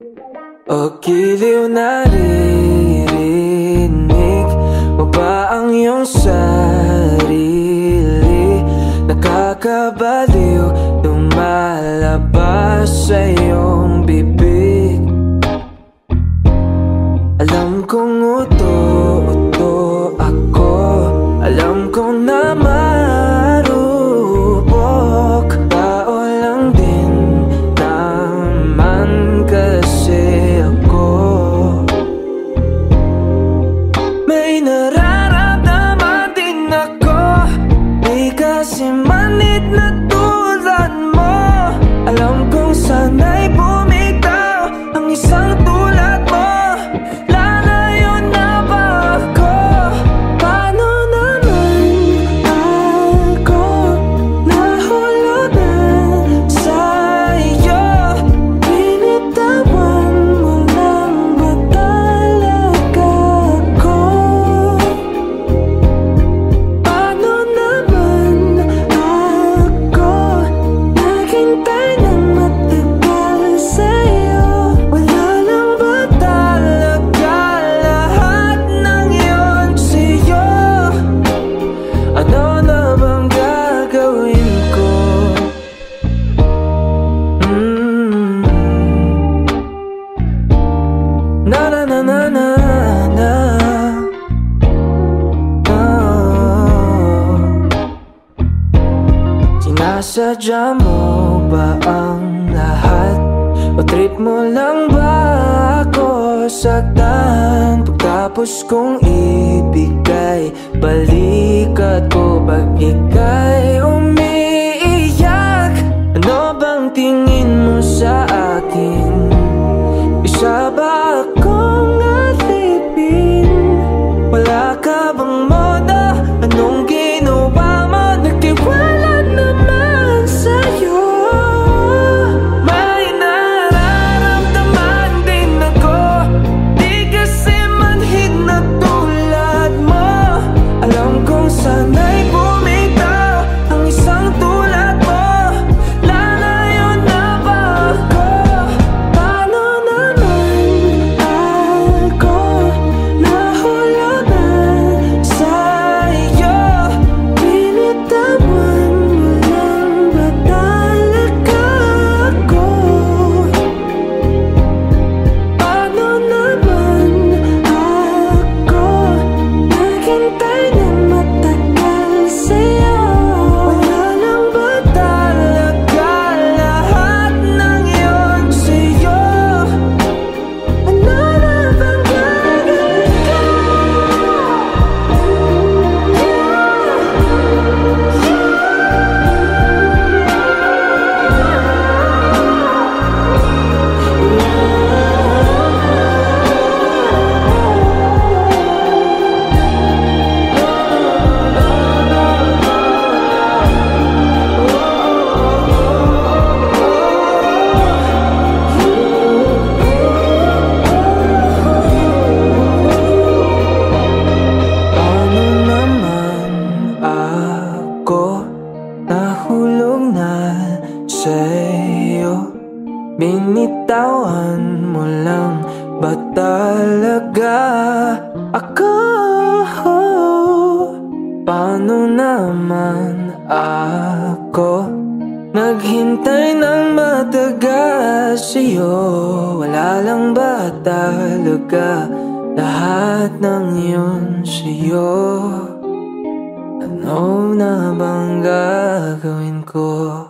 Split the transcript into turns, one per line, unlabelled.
O giliw naririnig mo ba ang iyong sarili? Nakakabaliw lumalabas sa in my need not Sinasadya mo ba ang lahat? O trip mo lang ba ako saktan? Pagkapos kong ibigay Balikat ko pag ika'y umiiyak Ano bang tingin mo sa Binitawan mo lang ba talaga ako? Paano naman ako Naghintay ng matagal sa'yo Wala lang ba talaga lahat ng yun sa'yo? Ano na bang gagawin ko?